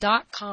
dot com.